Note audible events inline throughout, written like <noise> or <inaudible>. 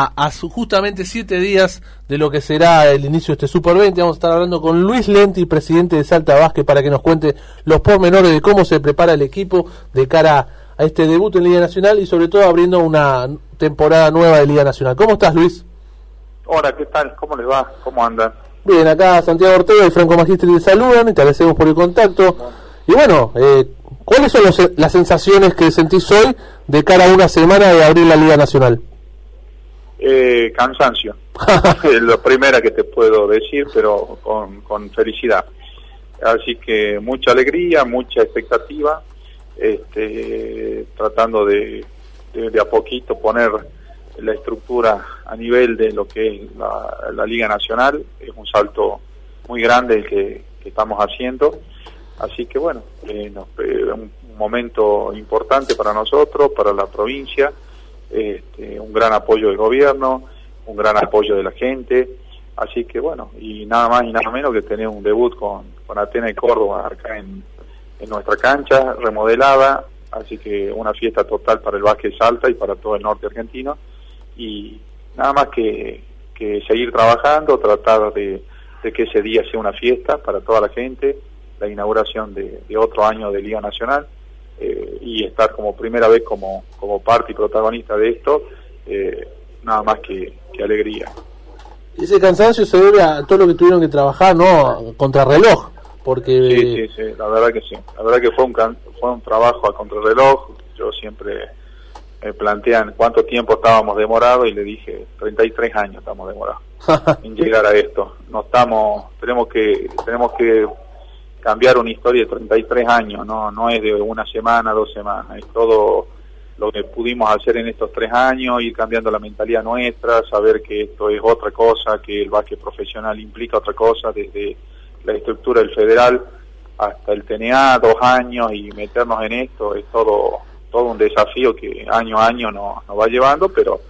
a, justamente siete días de lo que será el inicio de este Super 20. Vamos a estar hablando con Luis Lenti, presidente de Salta Vázquez, para que nos cuente los pormenores de cómo se prepara el equipo de cara a este debut en Liga Nacional y sobre todo abriendo una temporada nueva de Liga Nacional. ¿Cómo estás, Luis? Hola, ¿qué tal? ¿Cómo les va? ¿Cómo andan? Bien, acá Santiago Ortega y Franco Magistri te saludan y te agradecemos por el contacto. Y bueno, eh, ¿cuáles son las sensaciones que sentís hoy de cara a una semana de abrir la Liga Nacional? Eh, cansancio. <laughs> es lo primera que te puedo decir, pero con, con felicidad. Así que mucha alegría, mucha expectativa, este, tratando de, de, a poquito poner la estructura a nivel de lo que es la, Liga Nacional. Es un salto muy grande el que, estamos haciendo. Así que bueno, eh, un momento importante para nosotros, para la provincia este, un gran apoyo del gobierno, un gran apoyo de la gente, así que bueno, y nada más y nada menos que tener un debut con, con Atena y Córdoba acá en, en nuestra cancha, remodelada, así que una fiesta total para el básquet Salta y para todo el norte argentino, y nada más que, que seguir trabajando, tratar de, de que ese día sea una fiesta para toda la gente, la inauguración de, de otro año de Liga Nacional, y estar como primera vez como, como parte y protagonista de esto, eh, nada más que, alegría. Ese cansancio se debe a todo lo que tuvieron que trabajar, ¿no? Contrarreloj, porque... Sí, sí, sí, la verdad que sí. La verdad que fue un, fue un trabajo a contrarreloj. Yo siempre me plantean cuánto tiempo estábamos demorados y le dije 33 años estamos demorados <laughs> en llegar a esto. No estamos, tenemos que, tenemos que cambiar una historia de 33 años, no, no es de una semana, dos semanas, es todo lo que pudimos hacer en estos tres años, ir cambiando la mentalidad nuestra, saber que esto es otra cosa, que el básquet profesional implica otra cosa, desde la estructura del federal hasta el TNA, dos años y meternos en esto, es todo todo un desafío que año a año nos, nos va llevando, pero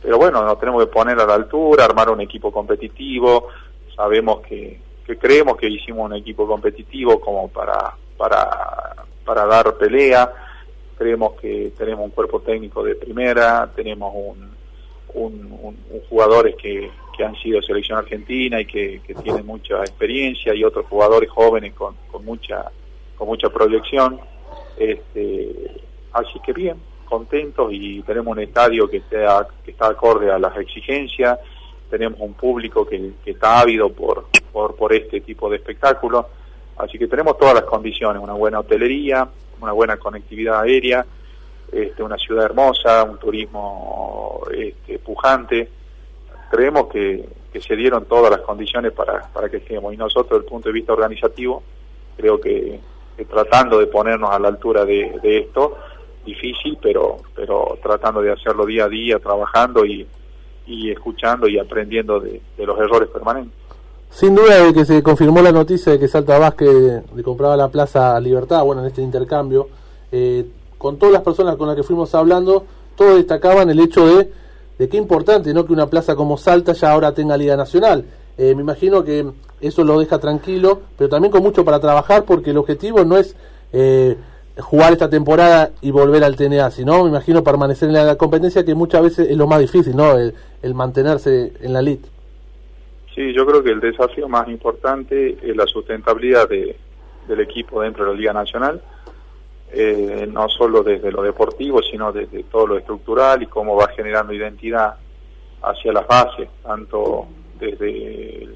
pero bueno, nos tenemos que poner a la altura, armar un equipo competitivo, sabemos que creemos que hicimos un equipo competitivo como para, para, para dar pelea, creemos que tenemos un cuerpo técnico de primera, tenemos un, un, jugadores que, que, han sido selección argentina y que, que, tienen mucha experiencia y otros jugadores jóvenes con, con mucha con mucha proyección. Este, así que bien contentos y tenemos un estadio que sea que está acorde a las exigencias. Tenemos un público que está ávido por, por, por este tipo de espectáculos. Así que tenemos todas las condiciones, una buena hotelería, una buena conectividad aérea, este, una ciudad hermosa, un turismo este, pujante. Creemos que, que se dieron todas las condiciones para, para que estemos. Y nosotros, desde el punto de vista organizativo, creo que, tratando de ponernos a la altura de, de, esto, difícil, pero, pero tratando de hacerlo día a día, trabajando y, y escuchando y aprendiendo de los errores permanentes. Sin duda de que se confirmó la noticia de que Salta Vázquez le compraba la Plaza Libertad, bueno, en este intercambio, eh, con todas las personas con las que fuimos hablando, todos destacaban el hecho de, de qué importante, ¿no? Que una plaza como Salta ya ahora tenga Liga Nacional. Eh, me imagino que eso lo deja tranquilo, pero también con mucho para trabajar, porque el objetivo no es eh, jugar esta temporada y volver al TNA, sino, me imagino, permanecer en la competencia, que muchas veces es lo más difícil, ¿no? El, el mantenerse en la elite. Sí, yo creo que el desafío más importante es la sustentabilidad de, del equipo dentro de la Liga Nacional, eh, no solo desde lo deportivo, sino desde todo lo estructural y cómo va generando identidad hacia las bases, tanto desde,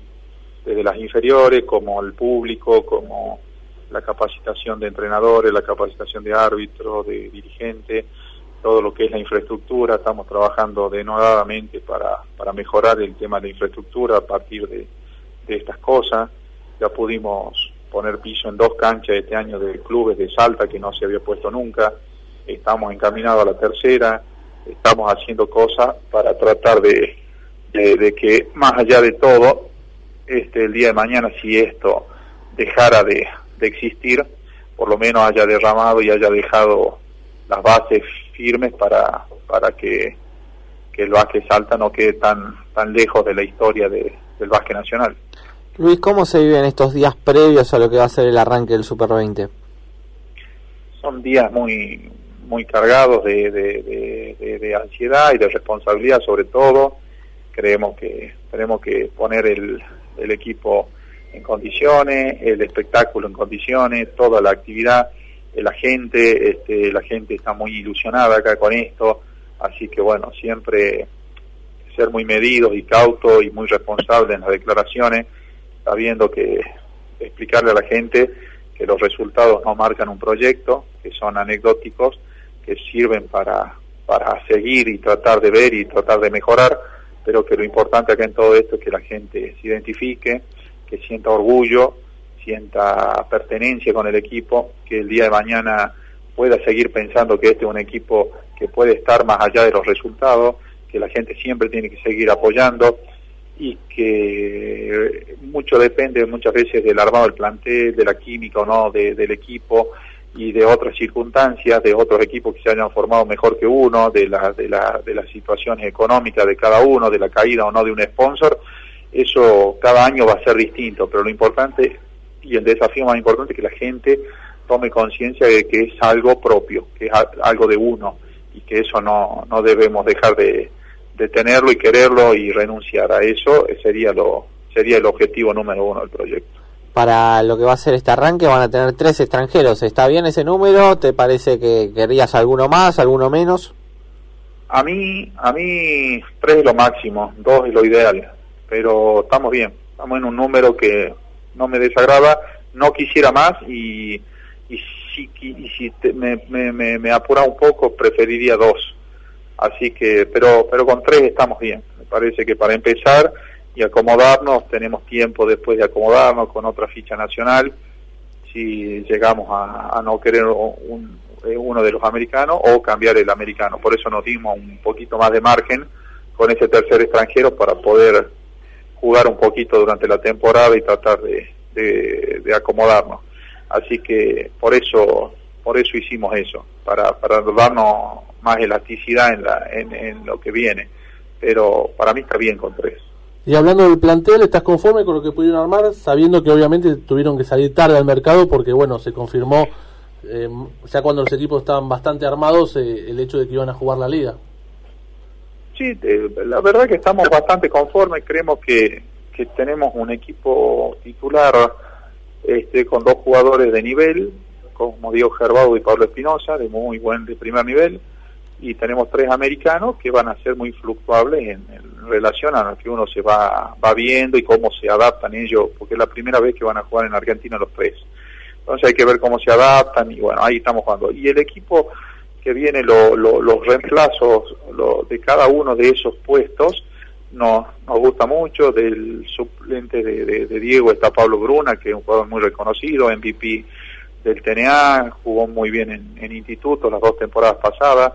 desde las inferiores como el público, como la capacitación de entrenadores, la capacitación de árbitros, de dirigentes, todo lo que es la infraestructura, estamos trabajando denodadamente para, para mejorar el tema de infraestructura a partir de, estas cosas. Ya pudimos poner piso en dos canchas este año de clubes de Salta que no se había puesto nunca. Estamos encaminados a la tercera, estamos haciendo cosas para tratar de, de, que más allá de todo, este, el día de mañana si esto dejara de, de existir, por lo menos haya derramado y haya dejado las bases firmes para, para que, que el básquet Salta no quede tan, tan lejos de la historia de, del básquet nacional. Luis, ¿cómo se viven estos días previos a lo que va a ser el arranque del Super 20? Son días muy, muy cargados de, de, de, ansiedad y de responsabilidad sobre todo. Creemos que tenemos que poner el, el equipo en condiciones, el espectáculo en condiciones, toda la actividad, la gente, este, la gente está muy ilusionada acá con esto, así que bueno, siempre ser muy medidos y cautos y muy responsables en las declaraciones, sabiendo que explicarle a la gente que los resultados no marcan un proyecto, que son anecdóticos, que sirven para, para seguir y tratar de ver y tratar de mejorar, pero que lo importante acá en todo esto es que la gente se identifique, que sienta orgullo, sienta pertenencia con el equipo, que el día de mañana pueda seguir pensando que este es un equipo que puede estar más allá de los resultados, que la gente siempre tiene que seguir apoyando y que mucho depende muchas veces del armado del plantel, de la química o no del equipo y de otras circunstancias, de otros equipos que se hayan formado mejor que uno, de, la, de, la, de las situaciones económicas de cada uno, de la caída o no de un sponsor, eso cada año va a ser distinto, pero lo importante y el desafío más importante es que la gente tome conciencia de que es algo propio, que es algo de uno y que eso no, no debemos dejar de, de tenerlo y quererlo y renunciar a eso sería lo sería el objetivo número uno del proyecto. Para lo que va a ser este arranque van a tener tres extranjeros. ¿Está bien ese número? ¿Te parece que querrías alguno más, alguno menos? A mí, a mí tres es lo máximo, dos es lo ideal, pero estamos bien, estamos en un número que no me desagrada, no quisiera más y, y si, y si me, me, me apura un poco preferiría dos Así que, pero, pero con tres estamos bien. Me parece que para empezar y acomodarnos, tenemos tiempo después de acomodarnos con otra ficha nacional, si llegamos a, no querer un, eh, uno de los americanos o cambiar el americano. Por eso nos dimos un poquito más de margen con ese tercer extranjero para poder jugar un poquito durante la temporada y tratar de, de, acomodarnos. Así que por eso, por eso hicimos eso, para, para darnos más elasticidad en, la, en, lo que viene. Pero para mí está bien con tres. Y hablando del plantel, ¿estás conforme con lo que pudieron armar? Sabiendo que obviamente tuvieron que salir tarde al mercado porque, bueno, se confirmó, eh, ya cuando los equipos estaban bastante armados, eh, el hecho de que iban a jugar la liga. Sí, la verdad que estamos bastante conformes. Creemos que, que tenemos un equipo titular este, con dos jugadores de nivel, como Diego Gerbaudo y Pablo Espinosa, de muy buen, de primer nivel y tenemos tres americanos que van a ser muy fluctuables en, relación a lo que uno se va, va viendo y cómo se adaptan ellos, porque es la primera vez que van a jugar en Argentina los tres. Entonces hay que ver cómo se adaptan y bueno, ahí estamos jugando. Y el equipo que viene, los reemplazos de cada uno de esos puestos, nos, nos gusta mucho. Del suplente de, Diego está Pablo Bruna, que es un jugador muy reconocido, MVP del TNA, jugó muy bien en, instituto las dos temporadas pasadas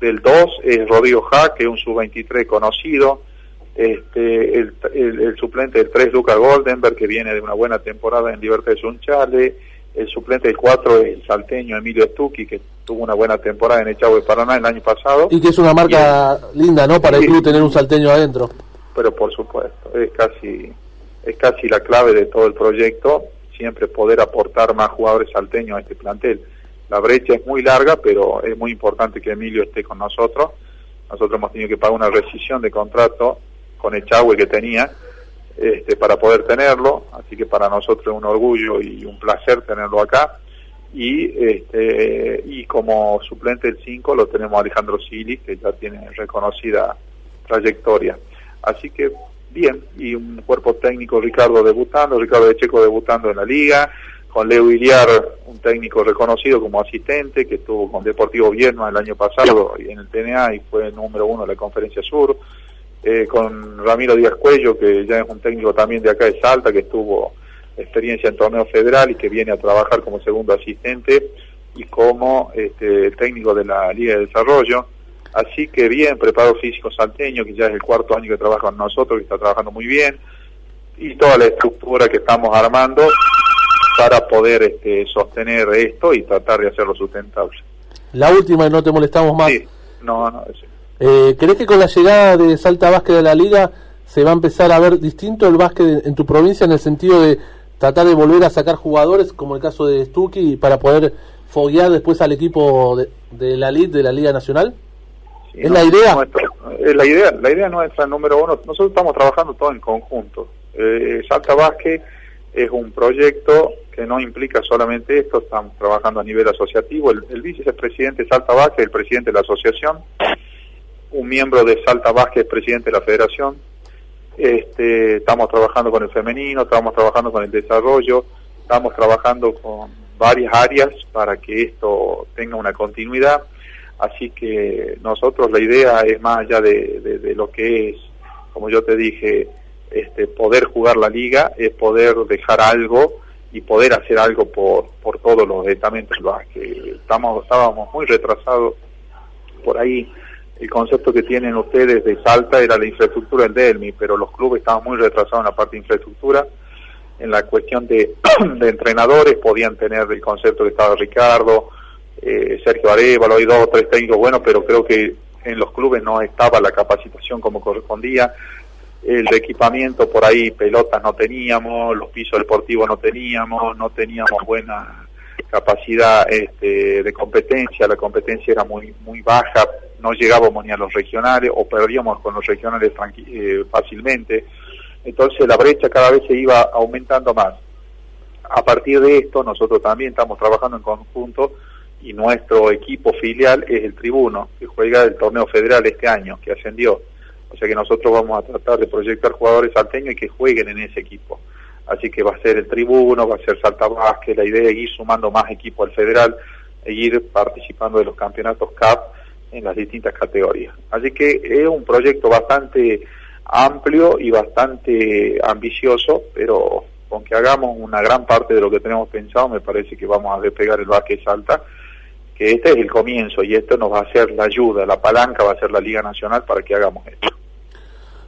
del 2 es Rodrigo Ja, que es un sub-23 conocido, este, el, el, suplente del 3 Luca Goldenberg, que viene de una buena temporada en Libertad de Sunchale, el suplente del 4 es el salteño Emilio Stucchi, que tuvo una buena temporada en de Paraná el año pasado. Y que es una marca linda, ¿no? Para el club tener un salteño adentro. Pero por supuesto, es casi, es casi la clave de todo el proyecto, siempre poder aportar más jugadores salteños a este plantel la brecha es muy larga, pero es muy importante que Emilio esté con nosotros. Nosotros hemos tenido que pagar una rescisión de contrato con Echagüe que tenía este, para poder tenerlo, así que para nosotros es un orgullo y un placer tenerlo acá. Y, este, y como suplente del 5 lo tenemos Alejandro Silis, que ya tiene reconocida trayectoria. Así que bien, y un cuerpo técnico Ricardo debutando, Ricardo de Checo debutando en la liga, con Leo Iliar, un técnico reconocido como asistente, que estuvo con Deportivo Vierno el año pasado en el TNA y fue número uno de la Conferencia Sur, eh, con Ramiro Díaz Cuello, que ya es un técnico también de acá de Salta, que estuvo experiencia en torneo federal y que viene a trabajar como segundo asistente y como este, técnico de la Liga de Desarrollo. Así que bien, preparado físico salteño, que ya es el cuarto año que trabaja con nosotros, que está trabajando muy bien, y toda la estructura que estamos armando para poder este, sostener esto y tratar de hacerlo sustentable. La última, y no te molestamos más. Sí, no, no. Eh, ¿Crees que con la llegada de Salta Básquet de la Liga se va a empezar a ver distinto el básquet en tu provincia en el sentido de tratar de volver a sacar jugadores, como el caso de Stucky, para poder foguear después al equipo de, de la LID, de la Liga Nacional? ¿Es la idea? es la idea, la idea nuestra número uno, nosotros estamos trabajando todo en conjunto. Eh, Salta Vázquez es un proyecto que no implica solamente esto, estamos trabajando a nivel asociativo, el, el vicepresidente Salta Vázquez, el presidente de la asociación, un miembro de Salta Vázquez, presidente de la federación, este, estamos trabajando con el femenino, estamos trabajando con el desarrollo, estamos trabajando con varias áreas para que esto tenga una continuidad Así que nosotros la idea es más allá de, lo que es, como yo te dije, este, poder jugar la liga, es poder dejar algo y poder hacer algo por, por todos los estamentos. que estamos, estábamos muy retrasados por ahí. El concepto que tienen ustedes de Salta era la infraestructura del Delmi, pero los clubes estaban muy retrasados en la parte de infraestructura. En la cuestión de, <clears throat> entrenadores podían tener el concepto que estaba Ricardo, eh, Sergio Arevalo, hay dos o tres técnicos buenos, pero creo que en los clubes no estaba la capacitación como correspondía. El equipamiento por ahí, pelotas no teníamos, los pisos deportivos no teníamos, no teníamos buena capacidad este, de competencia, la competencia era muy muy baja, no llegábamos ni a los regionales o perdíamos con los regionales eh, fácilmente. Entonces la brecha cada vez se iba aumentando más. A partir de esto, nosotros también estamos trabajando en conjunto y nuestro equipo filial es el Tribuno, que juega el torneo federal este año, que ascendió. O sea que nosotros vamos a tratar de proyectar jugadores salteños y que jueguen en ese equipo. Así que va a ser el Tribuno, va a ser Salta Vázquez, la idea es ir sumando más equipo al federal e ir participando de los campeonatos CAP en las distintas categorías. Así que es un proyecto bastante amplio y bastante ambicioso, pero con que hagamos una gran parte de lo que tenemos pensado, me parece que vamos a despegar el básquet Salta que este es el comienzo y esto nos va a hacer la ayuda, la palanca va a ser la Liga Nacional para que hagamos esto.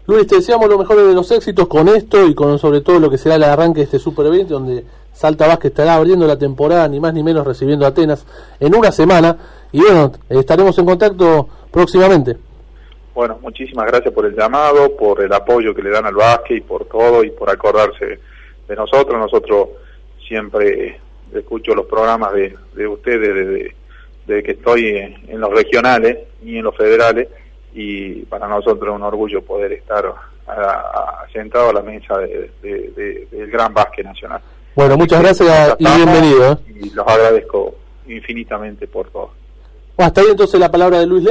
Luis, te deseamos lo mejor de los éxitos con esto y con sobre todo lo que será el arranque de este Super 20, donde Salta Vázquez estará abriendo la temporada, ni más ni menos recibiendo a Atenas en una semana. Y bueno, estaremos en contacto próximamente. Bueno, muchísimas gracias por el llamado, por el apoyo que le dan al básquet y por todo y por acordarse de nosotros. Nosotros siempre escucho los programas de, de ustedes desde de que estoy en, los regionales y en los federales y para nosotros es un orgullo poder estar sentado a la mesa del gran básquet nacional. Bueno, muchas gracias y bienvenido. ¿eh? Y los agradezco infinitamente por todo. hasta ahí entonces la palabra de Luis